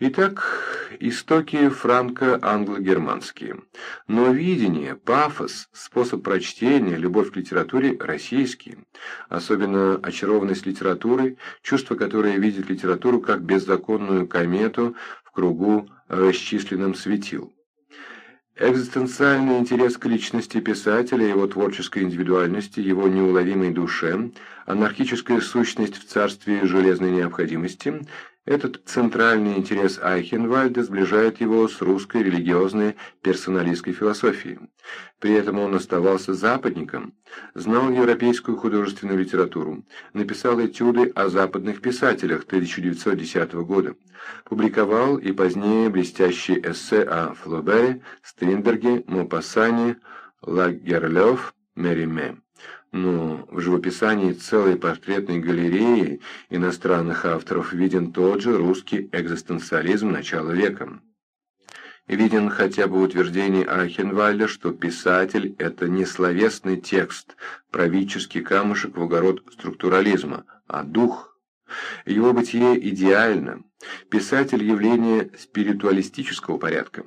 Итак, истоки франко-англо-германские. Но видение, пафос, способ прочтения, любовь к литературе российские. Особенно очарованность литературой, чувство, которое видит литературу как беззаконную комету в кругу расчисленном светил. Экзистенциальный интерес к личности писателя, его творческой индивидуальности, его неуловимой душе, анархическая сущность в царстве железной необходимости – этот центральный интерес Айхенвальда сближает его с русской религиозной персоналистской философией. При этом он оставался западником, знал европейскую художественную литературу, написал этюды о западных писателях 1910 года, публиковал и позднее блестящие эссе о Флобере, Стринберге, Мопассане, Лагерлёв, Мериме но в живописании целой портретной галереи иностранных авторов виден тот же русский экзистенциализм начала века. Виден хотя бы утверждение Ахенвальда, что писатель – это не словесный текст, правительский камушек в огород структурализма, а дух. Его бытие идеально. Писатель – явление спиритуалистического порядка.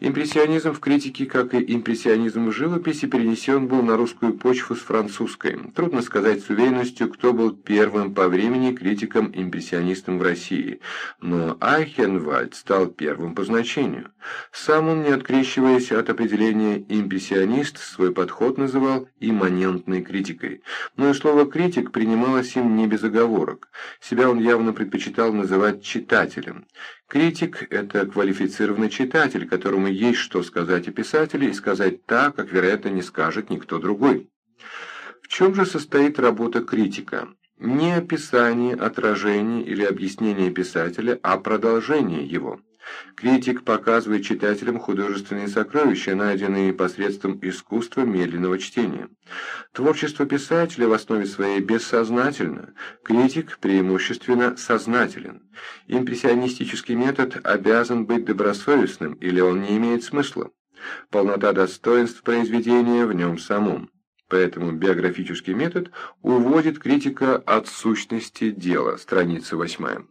Импрессионизм в критике, как и импрессионизм в живописи, перенесен был на русскую почву с французской. Трудно сказать с уверенностью, кто был первым по времени критиком-импрессионистом в России, но Айхенвальд стал первым по значению. Сам он, не открещиваясь от определения импрессионист, свой подход называл имманентной критикой. Но и слово «критик» принималось им не без оговорок. Себя он явно предпочитал называть читателем. Критик – это квалифицированный читатель, которому есть что сказать о писателе и сказать так, как, вероятно, не скажет никто другой. В чем же состоит работа критика? Не описание, отражение или объяснение писателя, а продолжение его. Критик показывает читателям художественные сокровища, найденные посредством искусства медленного чтения. Творчество писателя в основе своей бессознательно, критик преимущественно сознателен. Импрессионистический метод обязан быть добросовестным, или он не имеет смысла. Полнота достоинств произведения в нем самом. Поэтому биографический метод уводит критика от сущности дела, страница 8.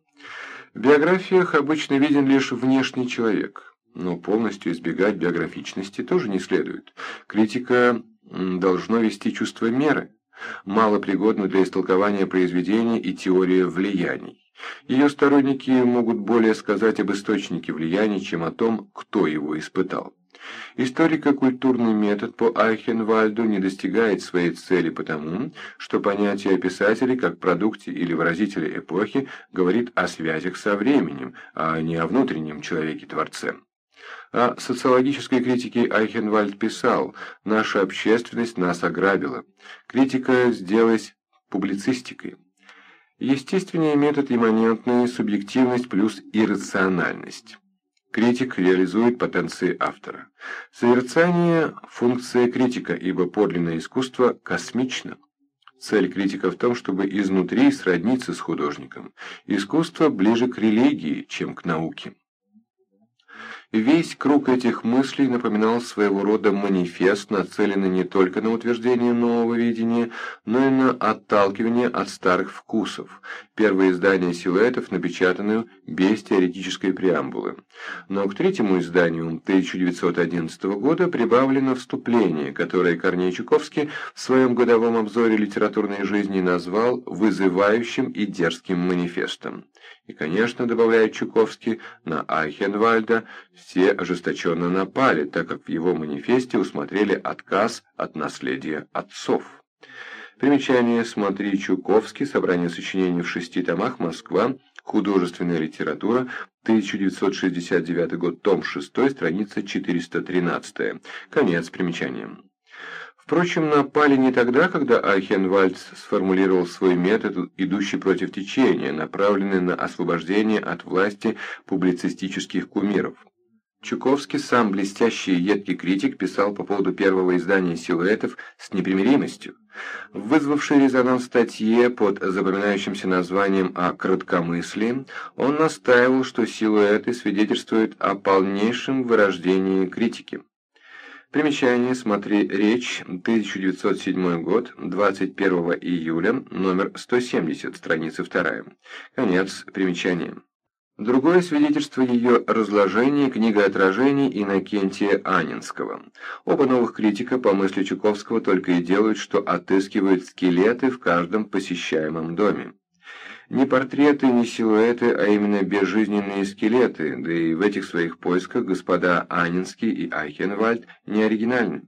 В биографиях обычно виден лишь внешний человек, но полностью избегать биографичности тоже не следует. Критика должно вести чувство меры, мало пригодно для истолкования произведения и теории влияний. Ее сторонники могут более сказать об источнике влияний, чем о том, кто его испытал. Историко-культурный метод по Айхенвальду не достигает своей цели потому, что понятие о писателе как продукте или выразителе эпохи говорит о связях со временем, а не о внутреннем человеке-творце. О социологической критике Айхенвальд писал «Наша общественность нас ограбила. Критика сделалась публицистикой». Естественнее метод имманентная субъективность плюс иррациональность. Критик реализует потенции автора. Созерцание – функция критика, ибо подлинное искусство космично. Цель критика в том, чтобы изнутри сродниться с художником. Искусство ближе к религии, чем к науке. Весь круг этих мыслей напоминал своего рода манифест, нацеленный не только на утверждение нового видения, но и на отталкивание от старых вкусов. Первое издание силуэтов напечатано без теоретической преамбулы. Но к третьему изданию 1911 года прибавлено вступление, которое Корней Чуковский в своем годовом обзоре литературной жизни назвал «вызывающим и дерзким манифестом». И, конечно, добавляет Чуковский, на Айхенвальда все ожесточенно напали, так как в его манифесте усмотрели отказ от наследия отцов. Примечание «Смотри Чуковский», собрание сочинений в шести томах, Москва, художественная литература, 1969 год, том 6, страница 413. Конец примечания. Впрочем, напали не тогда, когда Айхенвальд сформулировал свой метод, идущий против течения, направленный на освобождение от власти публицистических кумиров. Чуковский, сам блестящий и едкий критик, писал по поводу первого издания «Силуэтов» с непримиримостью. В вызвавшей резонанс статье под запоминающимся названием о краткомыслии, он настаивал, что «Силуэты» свидетельствуют о полнейшем вырождении критики. Примечание, смотри, речь, 1907 год, 21 июля, номер 170, страница 2. Конец примечания. Другое свидетельство ее разложения – книга отражений Иннокентия Анинского. Оба новых критика, по мысли Чуковского, только и делают, что отыскивают скелеты в каждом посещаемом доме. Не портреты, не силуэты, а именно безжизненные скелеты, да и в этих своих поисках господа Анинский и Айхенвальд не оригинальны.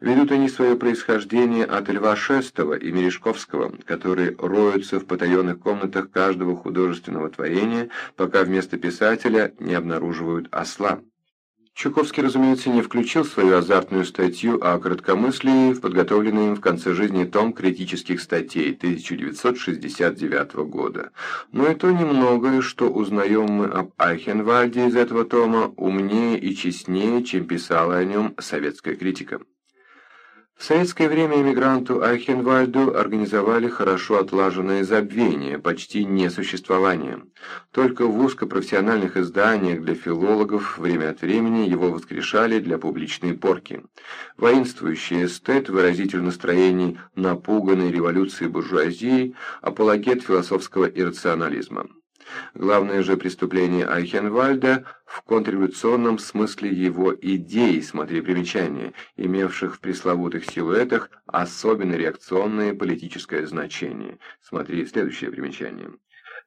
Ведут они свое происхождение от Льва Шестого и Мережковского, которые роются в потаенных комнатах каждого художественного творения, пока вместо писателя не обнаруживают осла. Чуковский, разумеется, не включил свою азартную статью о короткомыслии в подготовленный им в конце жизни том критических статей 1969 года. Но и то немногое, что узнаем мы об Айхенвальде из этого тома, умнее и честнее, чем писала о нем советская критика. В советское время эмигранту Айхенвальду организовали хорошо отлаженное забвение, почти несуществование. Только в узкопрофессиональных изданиях для филологов время от времени его воскрешали для публичной порки. Воинствующий эстет, выразитель настроений напуганной революции буржуазии, апологет философского иррационализма. Главное же преступление Айхенвальда в контрреволюционном смысле его идей, смотри примечания, имевших в пресловутых силуэтах особенно реакционное политическое значение. Смотри следующее примечание.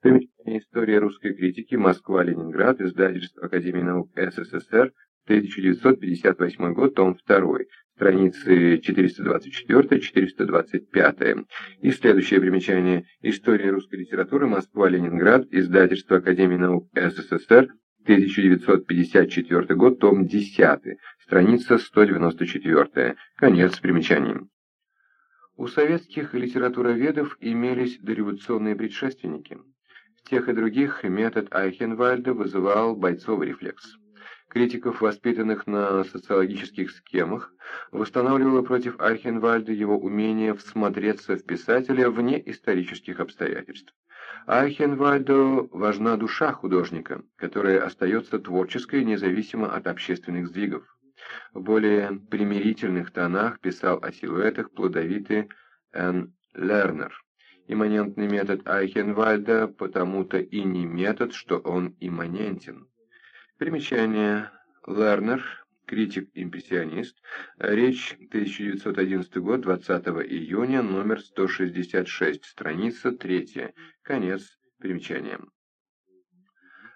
Примечание «История русской критики. Москва-Ленинград. Издательство Академии наук СССР. 1958 год. Том 2 страницы 424-425. И следующее примечание. История русской литературы. Москва-Ленинград. Издательство Академии наук СССР. 1954 год. Том 10. Страница 194. Конец примечаний. У советских литературоведов имелись дореволюционные предшественники. В тех и других метод Айхенвальда вызывал бойцовый рефлекс критиков, воспитанных на социологических схемах, восстанавливало против Айхенвальда его умение всмотреться в писателя вне исторических обстоятельств. Айхенвальду важна душа художника, которая остается творческой независимо от общественных сдвигов. В более примирительных тонах писал о силуэтах плодовитый Н. Лернер. Имманентный метод Айхенвальда потому-то и не метод, что он имманентен. Примечание. Лернер, критик-импрессионист. Речь 1911 год, 20 июня, номер 166, страница 3. Конец примечания.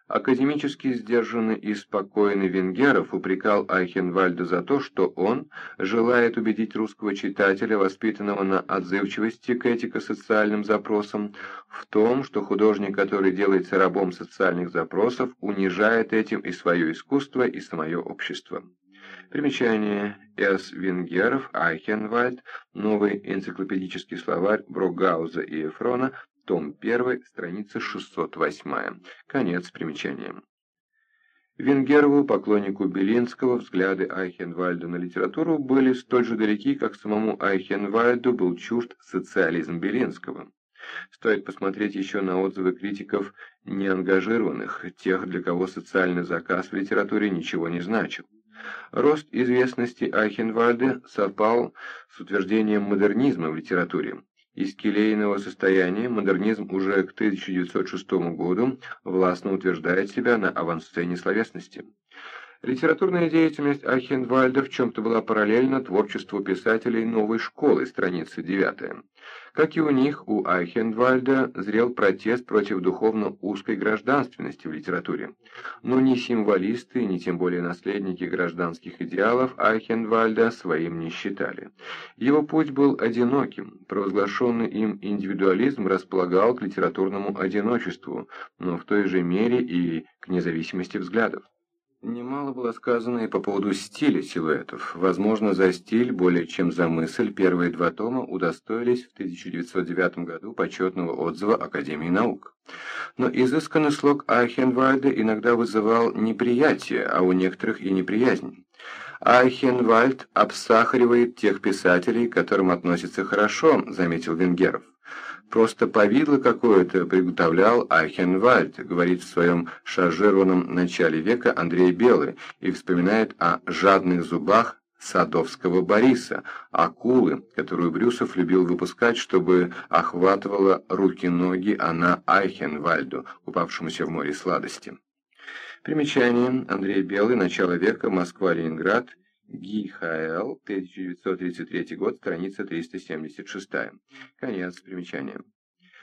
Академически сдержанный и спокойный Венгеров упрекал Айхенвальда за то, что он желает убедить русского читателя, воспитанного на отзывчивости к этико-социальным запросам, в том, что художник, который делается рабом социальных запросов, унижает этим и свое искусство, и самое общество. Примечание. С. Венгеров, Айхенвальд, новый энциклопедический словарь Брогауза и Эфрона, том 1, страница 608. Конец примечания. Венгерову, поклоннику Белинского, взгляды Айхенвальда на литературу были столь же далеки, как самому Айхенвальду был чужд социализм Белинского. Стоит посмотреть еще на отзывы критиков неангажированных, тех, для кого социальный заказ в литературе ничего не значил. Рост известности Айхенвальда совпал с утверждением модернизма в литературе. Из келейного состояния модернизм уже к 1906 году властно утверждает себя на авансцене словесности. Литературная деятельность Ахенвальда в чем-то была параллельна творчеству писателей новой школы, страница 9. Как и у них, у Айхенвальда зрел протест против духовно узкой гражданственности в литературе. Но ни символисты, ни тем более наследники гражданских идеалов Айхенвальда своим не считали. Его путь был одиноким, провозглашенный им индивидуализм располагал к литературному одиночеству, но в той же мере и к независимости взглядов. Немало было сказано и по поводу стиля силуэтов. Возможно, за стиль, более чем за мысль, первые два тома удостоились в 1909 году почетного отзыва Академии наук. Но изысканный слог Айхенвальда иногда вызывал неприятие, а у некоторых и неприязнь. Айхенвальд обсахаривает тех писателей, к которым относится хорошо, заметил Венгеров. Просто повидло какое-то приготовлял Айхенвальд, говорит в своем шаржированном начале века Андрей Белый и вспоминает о жадных зубах Садовского Бориса, акулы, которую Брюсов любил выпускать, чтобы охватывала руки-ноги она Айхенвальду, упавшемуся в море сладости. Примечание. Андрей Белый. Начало века. Москва-Ленинград. ГИХЛ. 1933 год. Страница 376. Конец примечания.